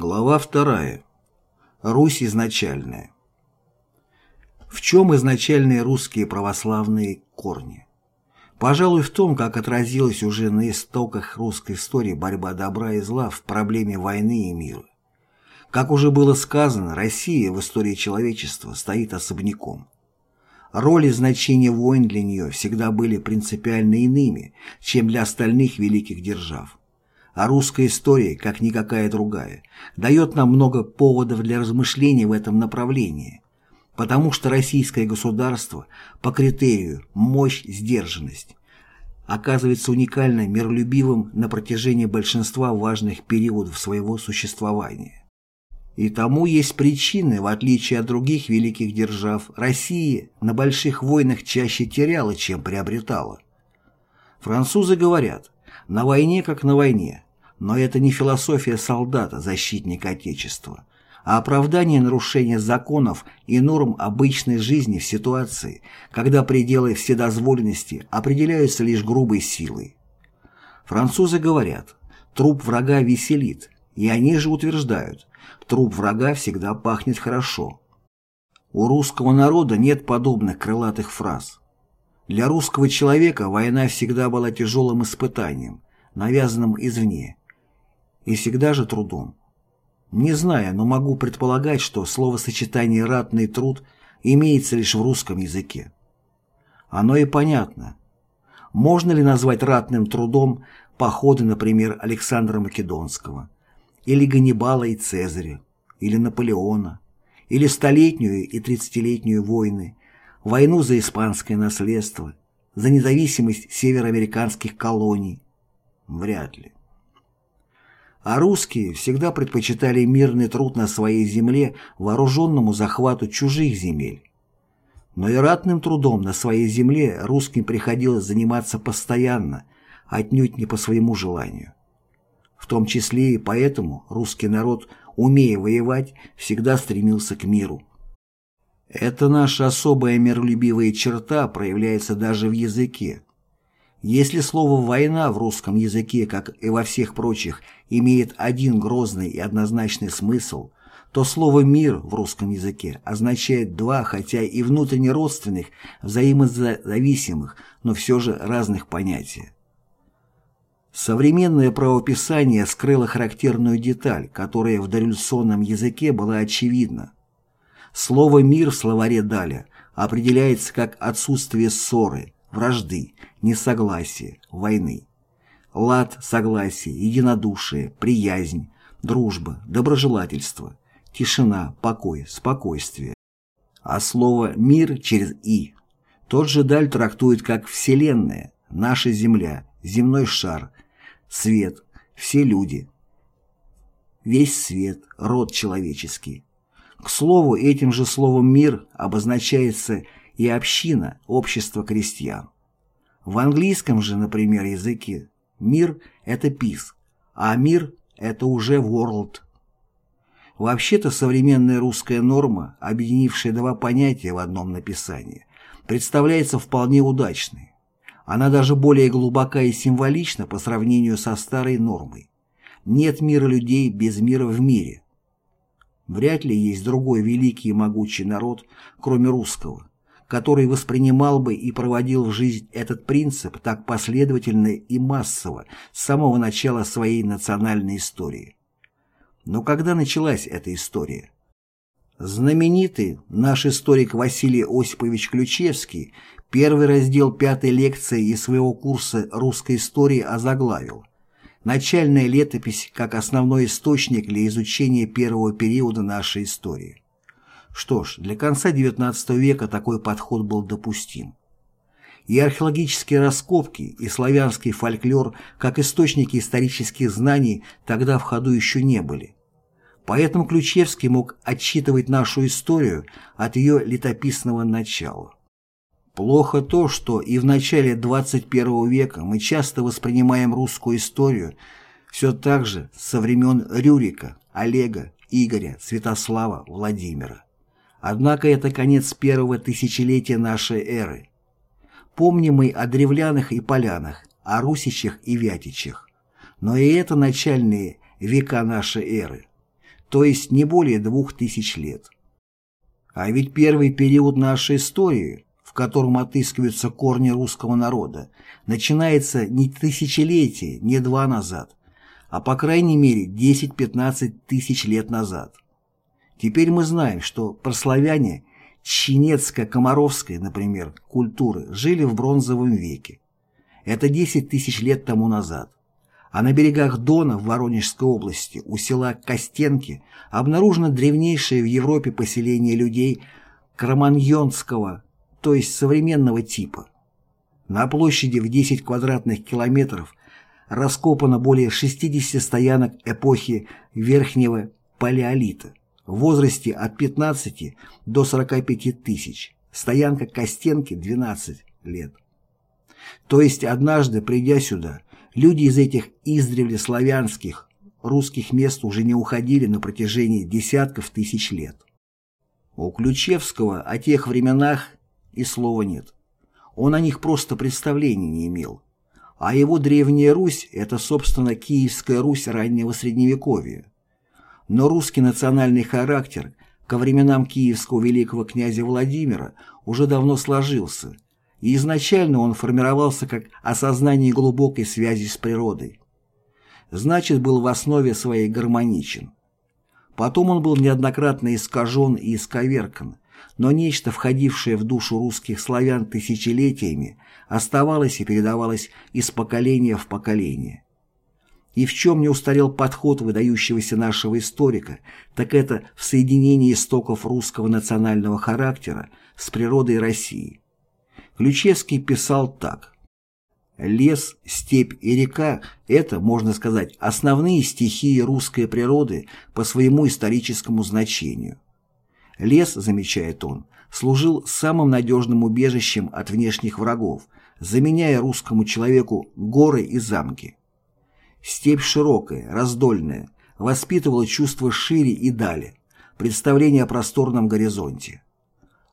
Глава вторая. Русь изначальная. В чем изначальные русские православные корни? Пожалуй, в том, как отразилась уже на истоках русской истории борьба добра и зла в проблеме войны и мира. Как уже было сказано, Россия в истории человечества стоит особняком. Роль и значение войн для нее всегда были принципиально иными, чем для остальных великих держав. А русская история, как никакая другая, дает нам много поводов для размышлений в этом направлении, потому что российское государство по критерию «мощь, сдержанность» оказывается уникально миролюбивым на протяжении большинства важных периодов своего существования. И тому есть причины, в отличие от других великих держав, Россия на больших войнах чаще теряла, чем приобретала. Французы говорят «на войне как на войне», но это не философия солдата, защитника Отечества, а оправдание нарушения законов и норм обычной жизни в ситуации, когда пределы вседозволенности определяются лишь грубой силой. Французы говорят, труп врага веселит, и они же утверждают, труп врага всегда пахнет хорошо. У русского народа нет подобных крылатых фраз. Для русского человека война всегда была тяжелым испытанием, навязанным извне, и всегда же трудом. Не знаю, но могу предполагать, что словосочетание «ратный труд» имеется лишь в русском языке. Оно и понятно. Можно ли назвать ратным трудом походы, например, Александра Македонского, или Ганнибала и Цезаря, или Наполеона, или Столетнюю и Тридцатилетнюю войны, войну за испанское наследство, за независимость североамериканских колоний? Вряд ли. А русские всегда предпочитали мирный труд на своей земле вооруженному захвату чужих земель. Но и ратным трудом на своей земле русским приходилось заниматься постоянно, отнюдь не по своему желанию. В том числе и поэтому русский народ, умея воевать, всегда стремился к миру. Эта наша особая миролюбивая черта проявляется даже в языке. Если слово «война» в русском языке, как и во всех прочих, имеет один грозный и однозначный смысл, то слово «мир» в русском языке означает два, хотя и внутренне родственных, взаимозависимых, но все же разных понятия. Современное правописание скрыло характерную деталь, которая в дореволюционном языке была очевидна. Слово «мир» в словаре Даля определяется как отсутствие ссоры – вражды, несогласия, войны. Лад, согласие, единодушие, приязнь, дружба, доброжелательство, тишина, покой, спокойствие. А слово «мир» через «и» тот же Даль трактует как «вселенная», «наша Земля», «земной шар», «свет», «все люди», «весь свет», «род человеческий». К слову, этим же словом «мир» обозначается и община, общество крестьян. В английском же, например, языке мир – это peace, а мир – это уже world. Вообще-то современная русская норма, объединившая два понятия в одном написании, представляется вполне удачной. Она даже более глубока и символична по сравнению со старой нормой. Нет мира людей без мира в мире. Вряд ли есть другой великий и могучий народ, кроме русского, который воспринимал бы и проводил в жизнь этот принцип так последовательно и массово с самого начала своей национальной истории. Но когда началась эта история? Знаменитый наш историк Василий Осипович Ключевский первый раздел пятой лекции из своего курса русской истории озаглавил «Начальная летопись как основной источник для изучения первого периода нашей истории». Что ж, для конца XIX века такой подход был допустим. И археологические раскопки, и славянский фольклор, как источники исторических знаний, тогда в ходу еще не были. Поэтому Ключевский мог отчитывать нашу историю от ее летописного начала. Плохо то, что и в начале 21 века мы часто воспринимаем русскую историю все так же со времен Рюрика, Олега, Игоря, Святослава, Владимира. Однако это конец первого тысячелетия нашей эры. Помним мы о древлянах и полянах, о русичах и вятичах. Но и это начальные века нашей эры. то есть не более двух тысяч лет. А ведь первый период нашей истории, в котором отыскиваются корни русского народа, начинается не тысячелетие, не два назад, а по крайней мере 10-15 тысяч лет назад. Теперь мы знаем, что прославяне Чинецко-Комаровской, например, культуры жили в бронзовом веке. Это 10 тысяч лет тому назад. А на берегах Дона в Воронежской области у села Костенки обнаружено древнейшее в Европе поселение людей кроманьонского, то есть современного типа. На площади в 10 квадратных километров раскопано более 60 стоянок эпохи Верхнего Палеолита в возрасте от 15 до 45 тысяч, стоянка Костенки 12 лет. То есть однажды, придя сюда, люди из этих издревле славянских, русских мест уже не уходили на протяжении десятков тысяч лет. У Ключевского о тех временах и слова нет. Он о них просто представления не имел. А его Древняя Русь – это, собственно, Киевская Русь раннего Средневековья. Но русский национальный характер ко временам киевского великого князя Владимира уже давно сложился, и изначально он формировался как осознание глубокой связи с природой. Значит, был в основе своей гармоничен. Потом он был неоднократно искажен и исковеркан, но нечто, входившее в душу русских славян тысячелетиями, оставалось и передавалось из поколения в поколение. И в чем не устарел подход выдающегося нашего историка, так это в соединении истоков русского национального характера с природой России. Ключевский писал так. Лес, степь и река – это, можно сказать, основные стихии русской природы по своему историческому значению. Лес, замечает он, служил самым надежным убежищем от внешних врагов, заменяя русскому человеку горы и замки. Степь широкая, раздольная, воспитывала чувство шире и дали, представление о просторном горизонте.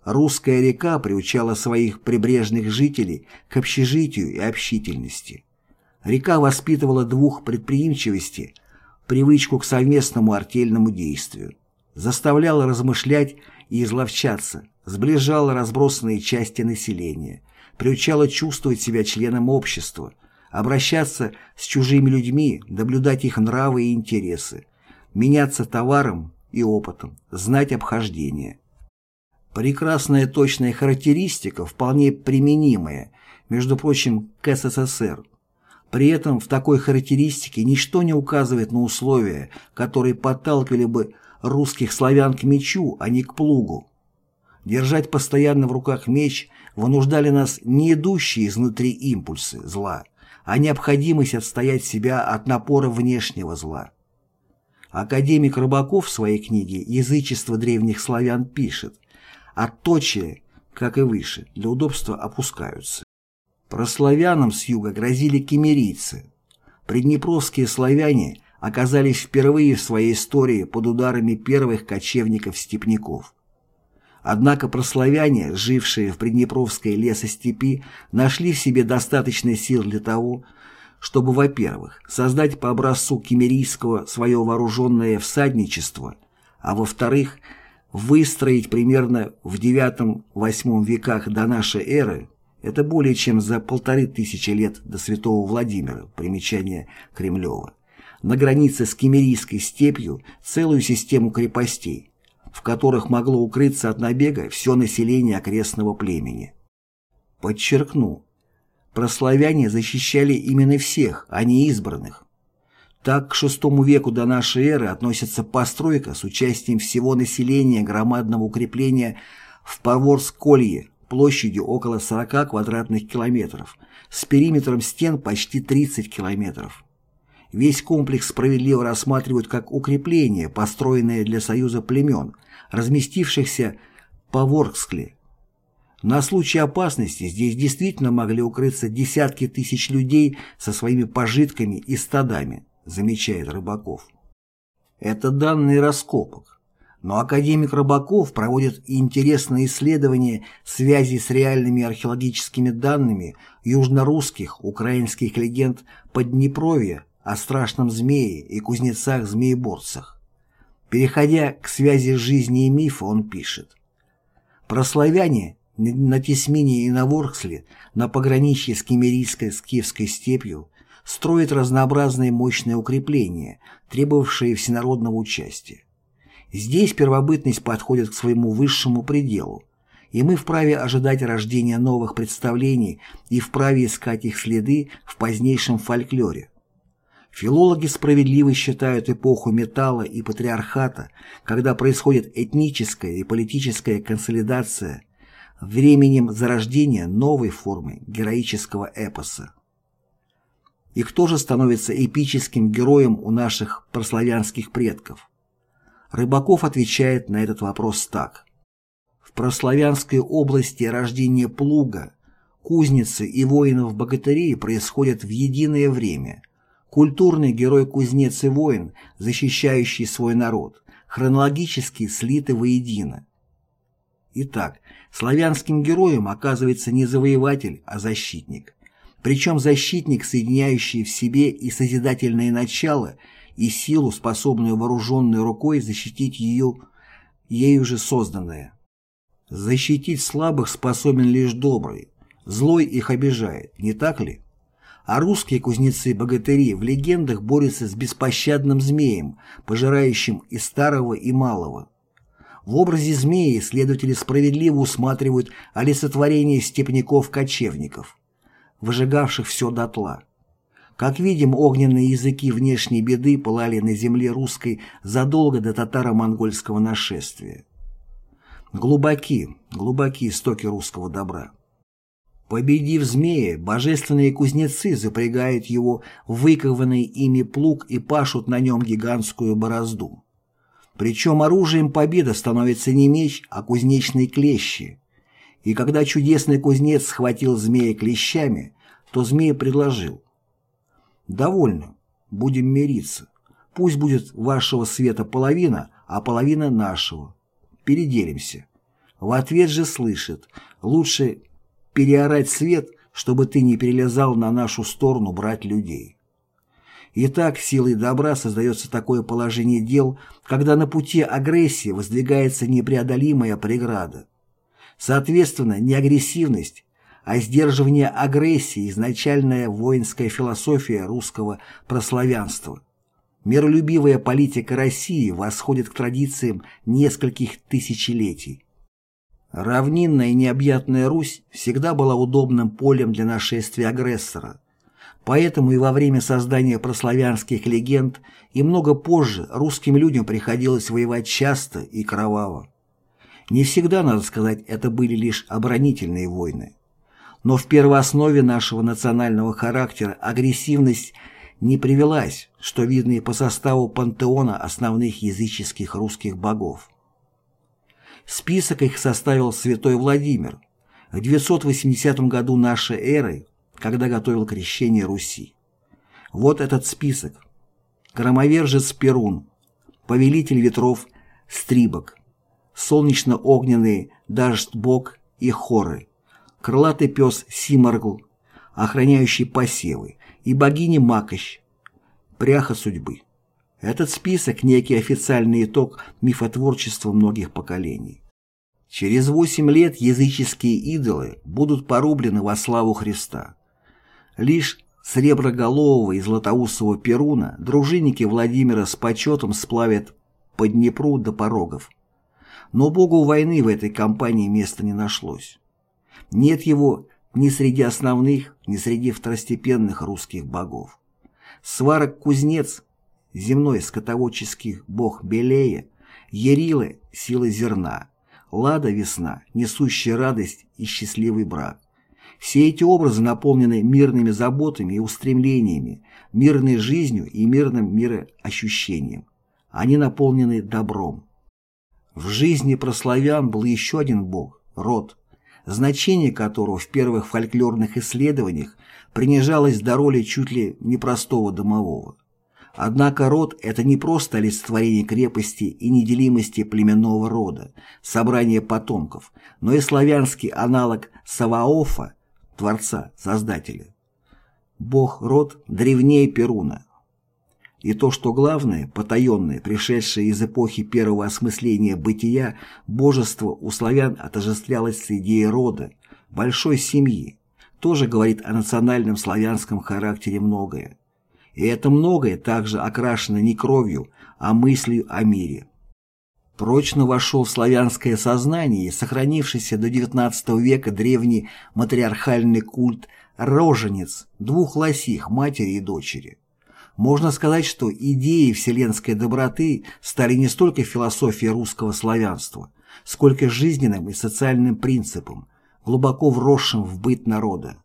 Русская река приучала своих прибрежных жителей к общежитию и общительности. Река воспитывала двух предприимчивости, привычку к совместному артельному действию заставляла размышлять и изловчаться, сближала разбросанные части населения, приучала чувствовать себя членом общества, обращаться с чужими людьми, наблюдать их нравы и интересы, меняться товаром и опытом, знать обхождение. Прекрасная точная характеристика, вполне применимая, между прочим, к СССР. При этом в такой характеристике ничто не указывает на условия, которые подталкивали бы русских славян к мечу, а не к плугу. Держать постоянно в руках меч вынуждали нас не идущие изнутри импульсы зла, а необходимость отстоять себя от напора внешнего зла. Академик Рыбаков в своей книге «Язычество древних славян» пишет «Отточие, как и выше, для удобства опускаются». Прославянам с юга грозили кемерийцы. Приднепровские славяне оказались впервые в своей истории под ударами первых кочевников-степняков. Однако прославяне, жившие в Приднепровской лесостепи, нашли в себе достаточно сил для того, чтобы, во-первых, создать по образцу кемерийского свое вооруженное всадничество, а во-вторых, выстроить примерно в IX-VIII веках до нашей эры, это более чем за полторы тысячи лет до святого Владимира, примечание Кремлева, на границе с Кемерийской степью целую систему крепостей, в которых могло укрыться от набега все население окрестного племени. Подчеркну, прославяне защищали именно всех, а не избранных. Так к VI веку до нашей эры относится постройка с участием всего населения громадного укрепления в Поворсколье площадью около 40 квадратных километров, с периметром стен почти 30 километров. Весь комплекс справедливо рассматривают как укрепление, построенное для союза племен, разместившихся по Воркскле. На случай опасности здесь действительно могли укрыться десятки тысяч людей со своими пожитками и стадами, замечает Рыбаков. Это данные раскопок. Но академик Рыбаков проводит интересные исследования связи с реальными археологическими данными южнорусских, украинских легенд Поднепровья о страшном змее и кузнецах-змееборцах. Переходя к связи жизни и мифа, он пишет. «Прославяне на Тесмине и на Ворксле, на пограничье с Кемерийской с Киевской степью, строят разнообразные мощные укрепления, требовавшие всенародного участия. Здесь первобытность подходит к своему высшему пределу, и мы вправе ожидать рождения новых представлений и вправе искать их следы в позднейшем фольклоре. Филологи справедливо считают эпоху металла и патриархата, когда происходит этническая и политическая консолидация, временем зарождения новой формы героического эпоса. И кто же становится эпическим героем у наших прославянских предков? Рыбаков отвечает на этот вопрос так. В прославянской области рождение плуга, кузницы и воинов-богатырей происходят в единое время – Культурный герой-кузнец и воин, защищающий свой народ, хронологически слиты воедино. Итак, славянским героем оказывается не завоеватель, а защитник. Причем защитник, соединяющий в себе и созидательное начало, и силу, способную вооруженной рукой защитить ее, ею же созданное. Защитить слабых способен лишь добрый, злой их обижает, не так ли? А русские кузнецы-богатыри в легендах борются с беспощадным змеем, пожирающим и старого, и малого. В образе змеи исследователи справедливо усматривают олицетворение степняков-кочевников, выжигавших все дотла. Как видим, огненные языки внешней беды пылали на земле русской задолго до татаро-монгольского нашествия. Глубоки, глубоки истоки русского добра. Победив змея, божественные кузнецы запрягают его в выкованный ими плуг и пашут на нем гигантскую борозду. Причем оружием победы становится не меч, а кузнечные клещи. И когда чудесный кузнец схватил змея клещами, то змея предложил. «Довольно, будем мириться. Пусть будет вашего света половина, а половина нашего. Переделимся». В ответ же слышит, лучше переорать свет, чтобы ты не перелезал на нашу сторону брать людей. Итак, силой добра создается такое положение дел, когда на пути агрессии воздвигается непреодолимая преграда. Соответственно, не агрессивность, а сдерживание агрессии – изначальная воинская философия русского прославянства. Миролюбивая политика России восходит к традициям нескольких тысячелетий. Равнинная и необъятная Русь всегда была удобным полем для нашествия агрессора. Поэтому и во время создания прославянских легенд и много позже русским людям приходилось воевать часто и кроваво. Не всегда, надо сказать, это были лишь оборонительные войны. Но в первооснове нашего национального характера агрессивность не привелась, что видно и по составу пантеона основных языческих русских богов. Список их составил святой Владимир в 980 году нашей эры, когда готовил крещение Руси. Вот этот список. Громовержец Перун, повелитель ветров Стрибок, солнечно-огненный Даждбог и Хоры, крылатый пес Симаргл, охраняющий посевы, и богиня Макощ, пряха судьбы. Этот список – некий официальный итог мифотворчества многих поколений. Через восемь лет языческие идолы будут порублены во славу Христа. Лишь среброголового и златоусого Перуна дружинники Владимира с почетом сплавят по Днепру до порогов. Но богу войны в этой кампании места не нашлось. Нет его ни среди основных, ни среди второстепенных русских богов. Сварок-кузнец земной скотоводческий бог Белея, Ярила – сила зерна, Лада – весна, несущая радость и счастливый брак. Все эти образы наполнены мирными заботами и устремлениями, мирной жизнью и мирным мироощущением. Они наполнены добром. В жизни прославян был еще один бог – род, значение которого в первых фольклорных исследованиях принижалось до роли чуть ли не простого домового. Однако род – это не просто олицетворение крепости и неделимости племенного рода, собрание потомков, но и славянский аналог Саваофа, Творца, Создателя. Бог-род древнее Перуна. и то, что главное, потаенное, пришедшее из эпохи первого осмысления бытия, божество у славян отождествлялось с идеей рода, большой семьи, тоже говорит о национальном славянском характере многое. И это многое также окрашено не кровью, а мыслью о мире. Прочно вошел в славянское сознание сохранившийся до XIX века древний матриархальный культ роженец, двух лосих, матери и дочери. Можно сказать, что идеи вселенской доброты стали не столько философией русского славянства, сколько жизненным и социальным принципом, глубоко вросшим в быт народа.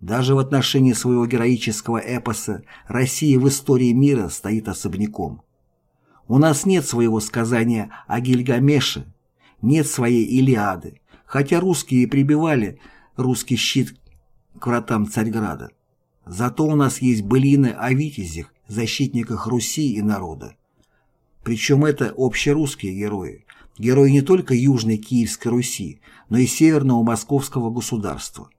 Даже в отношении своего героического эпоса Россия в истории мира стоит особняком. У нас нет своего сказания о Гильгамеше, нет своей Илиады, хотя русские прибивали русский щит к вратам Царьграда. Зато у нас есть былины о витязях, защитниках Руси и народа. Причем это общерусские герои, герои не только Южной Киевской Руси, но и Северного Московского государства.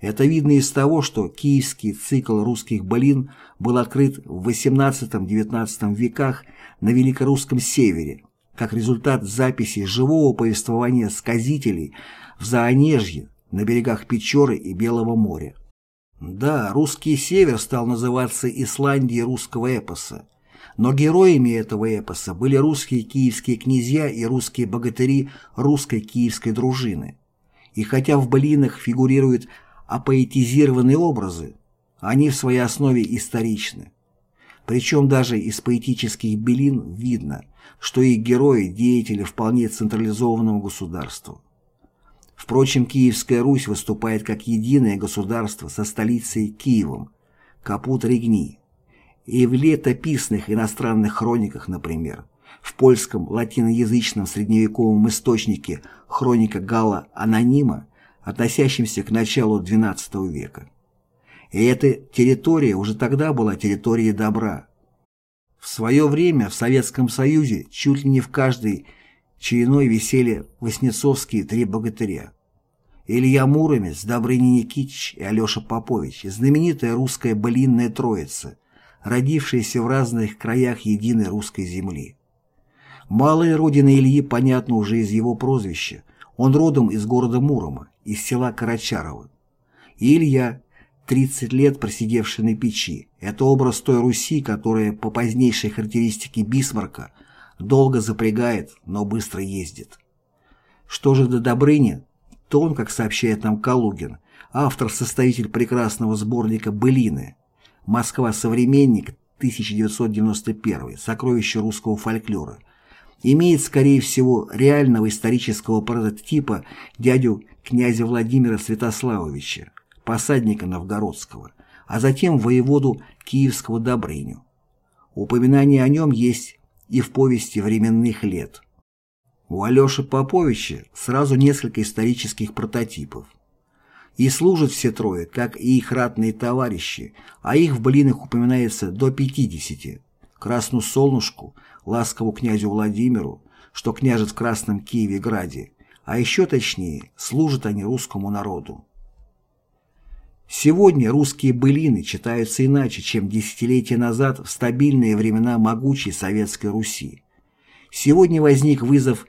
Это видно из того, что киевский цикл русских былин был открыт в XVIII-XIX веках на Великорусском севере, как результат записи живого повествования сказителей в Заонежье, на берегах Печоры и Белого моря. Да, русский север стал называться Исландией русского эпоса, но героями этого эпоса были русские киевские князья и русские богатыри русской киевской дружины. И хотя в былинах фигурируют апоэтизированные образы, они в своей основе историчны. Причем даже из поэтических белин видно, что их герои – деятели вполне централизованного государства. Впрочем, Киевская Русь выступает как единое государство со столицей Киевом, Капут-Регни. И в летописных иностранных хрониках, например, в польском латиноязычном средневековом источнике хроника Гала Анонима, относящемся к началу XII века. И эта территория уже тогда была территорией добра. В свое время в Советском Союзе чуть ли не в каждой Череной висели Воснецовские три богатыря. Илья Муромец, Добрыня Никитич и Алеша Попович, знаменитая русская былинная троица, родившаяся в разных краях единой русской земли. Малая родина Ильи понятна уже из его прозвища. Он родом из города Мурома, из села Карачарово. И Илья, 30 лет просидевший на печи, это образ той Руси, которая по позднейшей характеристике Бисмарка – долго запрягает, но быстро ездит. Что же до Добрыни, то он, как сообщает нам Калугин, автор-составитель прекрасного сборника «Былины», «Москва. Современник», 1991, «Сокровища русского фольклора», имеет, скорее всего, реального исторического прототипа дядю князя Владимира Святославовича, посадника Новгородского, а затем воеводу Киевского Добрыню. Упоминание о нем есть и в повести временных лет. У Алеши Поповича сразу несколько исторических прототипов. И служат все трое, как и их ратные товарищи, а их в блинах упоминается до 50. Красну Солнышку, ласкову князю Владимиру, что княжет в Красном Киеве-Граде, а еще точнее, служат они русскому народу. Сегодня русские былины читаются иначе, чем десятилетия назад в стабильные времена могучей Советской Руси. Сегодня возник вызов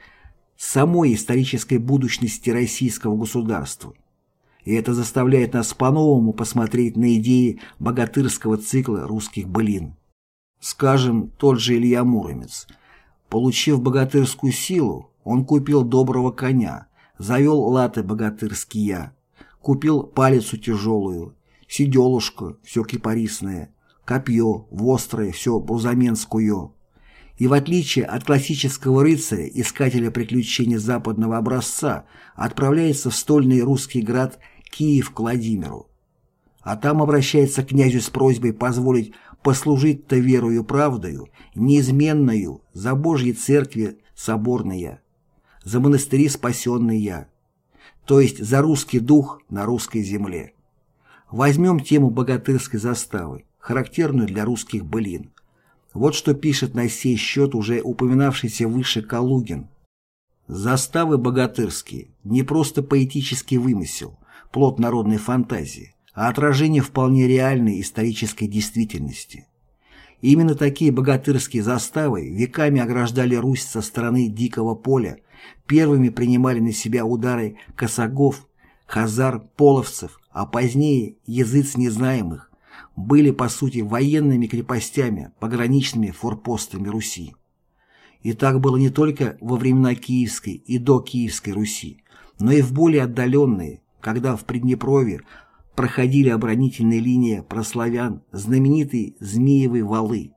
самой исторической будущности российского государства. И это заставляет нас по-новому посмотреть на идеи богатырского цикла русских былин. Скажем, тот же Илья Муромец. Получив богатырскую силу, он купил доброго коня, завел латы богатырские, Купил палицу тяжелую, сиделушку, все кипарисное, копье, вострое, все брузаменскую. И в отличие от классического рыцаря, искателя приключений западного образца, отправляется в стольный русский град Киев к Владимиру. А там обращается к князю с просьбой позволить послужить-то верою правдою, неизменною, за Божьей церкви соборная, за монастыри спасенный я, то есть за русский дух на русской земле. Возьмем тему богатырской заставы, характерную для русских былин. Вот что пишет на сей счет уже упоминавшийся выше Калугин. Заставы богатырские – не просто поэтический вымысел, плод народной фантазии, а отражение вполне реальной исторической действительности. именно такие богатырские заставы веками ограждали Русь со стороны дикого поля, первыми принимали на себя удары косогов, хазар, половцев, а позднее языц незнаемых, были по сути военными крепостями, пограничными форпостами Руси. И так было не только во времена Киевской и до Киевской Руси, но и в более отдаленные, когда в Приднепровье проходили оборонительные линии прославян знаменитые Змеевы валы.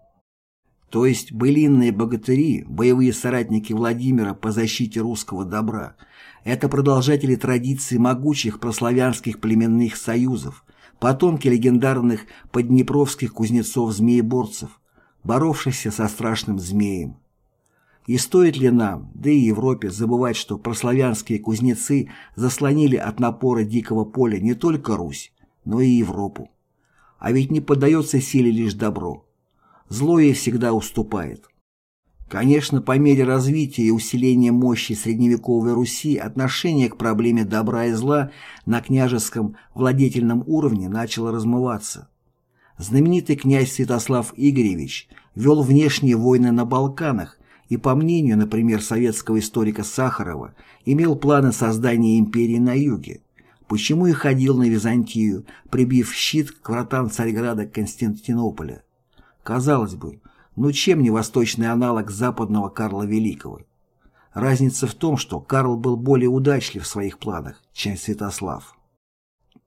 То есть былинные богатыри, боевые соратники Владимира по защите русского добра, это продолжатели традиций могучих прославянских племенных союзов, потомки легендарных поднепровских кузнецов-змееборцев, боровшихся со страшным змеем. И стоит ли нам, да и Европе, забывать, что прославянские кузнецы заслонили от напора дикого поля не только Русь, но и Европу? А ведь не поддается силе лишь добро. Зло ей всегда уступает. Конечно, по мере развития и усиления мощи средневековой Руси отношение к проблеме добра и зла на княжеском владетельном уровне начало размываться. Знаменитый князь Святослав Игоревич вел внешние войны на Балканах и, по мнению, например, советского историка Сахарова, имел планы создания империи на юге, почему и ходил на Византию, прибив щит к вратам Царьграда Константинополя. Казалось бы, ну чем не восточный аналог западного Карла Великого? Разница в том, что Карл был более удачлив в своих планах, чем Святослав.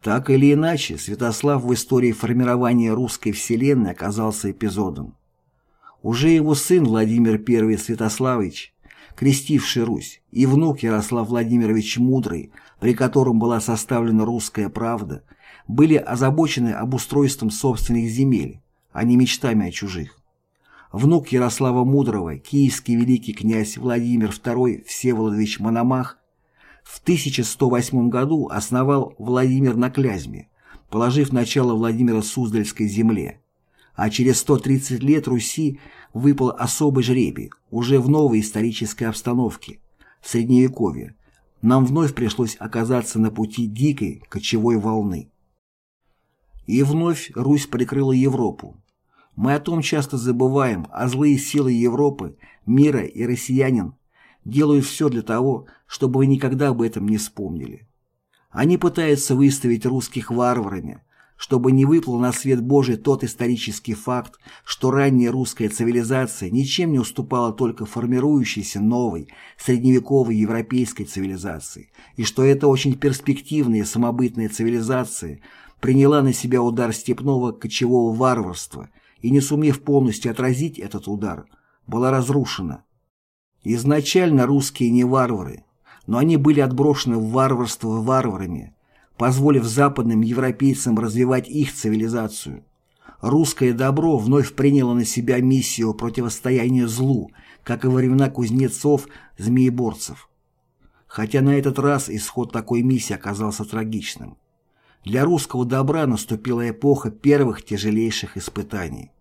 Так или иначе, Святослав в истории формирования русской вселенной оказался эпизодом. Уже его сын Владимир I Святославич, крестивший Русь, и внук Ярослав Владимирович Мудрый, при котором была составлена «Русская правда», были озабочены обустройством собственных земель, а не мечтами о чужих. Внук Ярослава Мудрого, киевский великий князь Владимир II Всеволодович Мономах, в 1108 году основал Владимир на Клязьме, положив начало Владимира Суздальской земле, а через 130 лет Руси выпал особый жребий, уже в новой исторической обстановке, в Средневековье, нам вновь пришлось оказаться на пути дикой кочевой волны. И вновь Русь прикрыла Европу. Мы о том часто забываем, а злые силы Европы, мира и россиянин делают все для того, чтобы вы никогда об этом не вспомнили. Они пытаются выставить русских варварами, чтобы не выплыл на свет Божий тот исторический факт, что ранняя русская цивилизация ничем не уступала только формирующейся новой, средневековой европейской цивилизации, и что эта очень перспективная самобытная цивилизация приняла на себя удар степного кочевого варварства и, не сумев полностью отразить этот удар, была разрушена. Изначально русские не варвары, но они были отброшены в варварство варварами, позволив западным европейцам развивать их цивилизацию. Русское добро вновь приняло на себя миссию противостояния злу, как и во времена кузнецов-змееборцев. Хотя на этот раз исход такой миссии оказался трагичным. Для русского добра наступила эпоха первых тяжелейших испытаний.